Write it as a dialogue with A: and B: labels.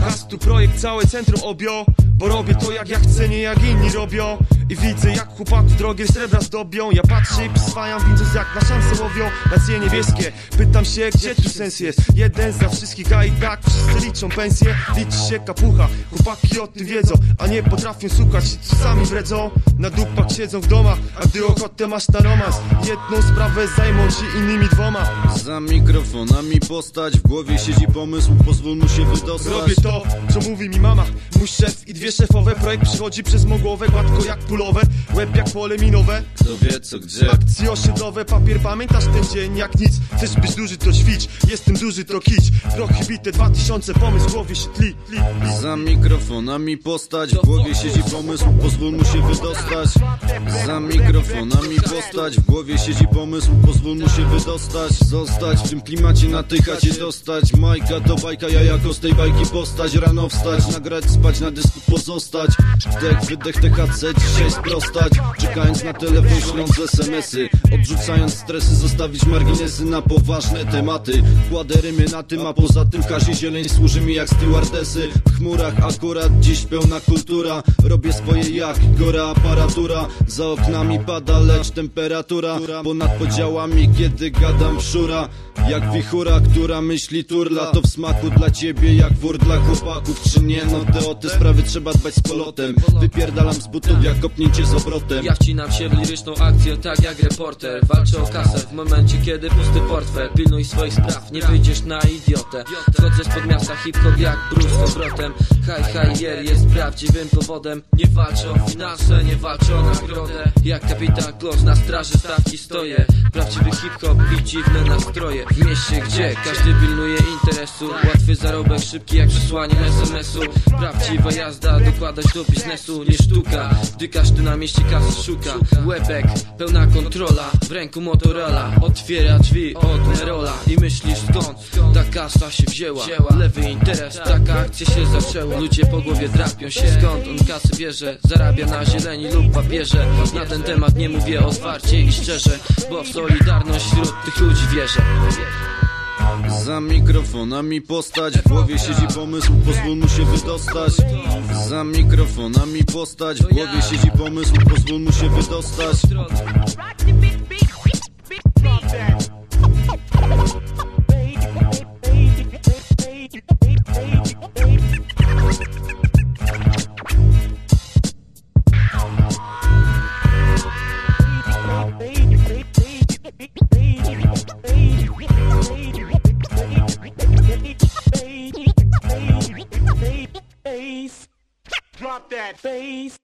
A: Raz tu projekt całe centrum objął Bo robię to jak ja chcę, nie jak inni robią. I widzę jak chłopaków drogie srebra zdobią. Ja patrzę i przyswajam, widząc jak na szanse łowią. Racje niebieskie, pytam się gdzie tu sens jest? Jeden za wszystkich, a i tak wszyscy liczą pensje. Liczy się kapucha, chłopaki o tym wiedzą A nie potrafią słuchać, co sami wredzą Na dupach siedzą w domach, a gdy ochotę masz na romans Jedną sprawę zajmą się innymi dwoma.
B: Za mikrofonami postać, w głowie siedzi pomysł, pozwól mu się wydostać.
A: Robię to, co mówi mi mama. Mój szef i dwie szefowe Projekt przychodzi przez mą głowę Gładko jak pulowe, łeb jak pole minowe.
B: Kto wie co gdzie.
A: Akcje osiedlowe, papier Pamiętasz ten dzień jak nic. Chcesz być duży to ćwicz Jestem duży to kić. Prochy bite 2000 Pomysł w głowie się tli, tli, tli.
B: Za mikrofonami postać, w głowie siedzi pomysł, pozwól mu się wydostać. Za mikrofonami postać, w głowie siedzi pomysł, pozwól mu się wydostać. Zostać w tym klimacie, na tej chacie dostać. Majka to bajka, ja jako z tej bajki postać. Rano wstać, nagrać, spać, na dysku pozostać. Wdech, wydech, THC, dzisiaj sprostać Czekając na telefon, śląc smsy Odrzucając stresy, zostawić marginesy na poważne tematy. Kładę rymy na tym, a poza tym Kazie Zieleń służy mi jak stewardesy. W chmurach akurat dziś pełna kultura. Robię swoje jak gora aparatura. Za oknami pada, lecz temperatura. Ponad podziałami, kiedy gadam szura. Jak wichura, która myśli turla. To w smaku dla ciebie, jak wór dla chłopaków. Czy nie, no te o te sprawy trzeba dbać z polotem. Wypierdalam z butów jak kopnięcie z obrotem.
C: Ja wcinam się w liryczną akcję, tak jak reporter. Walczę o kasę w momencie, kiedy pusty portfel. Pilnuj swoich spraw, nie wyjdziesz na idiotę. Wchodzę spod miasta hip-hop jak Bruce z powrotem High High Yer jest prawdziwym powodem. Nie walczę o finanse, nie walczę o nagrodę. Jak kapitan Kloss na straży stawki stoję. Prawdziwy hip-hop i dziwne nastroje. W mieście, gdzie każdy pilnuje interesu. Łatwy zarobek, szybki jak przesłanie SMS-u. Prawdziwa jazda, dokładać do biznesu. Nie sztuka, gdy każdy na mieście kasy szuka. Łebek, pełna kontrola W ręku Motorola. Otwiera drzwi od Merola I myślisz skąd? Ta kasa się wzięła. Lewy interes, taka akcja się zaczęła. Ludzie po głowie drapią się Skąd on kasy bierze? Zarabia na zieleni lub papierze. Na ten temat nie mówię otwarcie i szczerze Bo w solidarność wśród tych ludzi wierzę
B: Za mikrofonami postać, w głowie siedzi pomysł, pozwól mu się wydostać. Za mikrofonami postać, w głowie siedzi pomysł, pozwól mu się wydostać
D: that bass.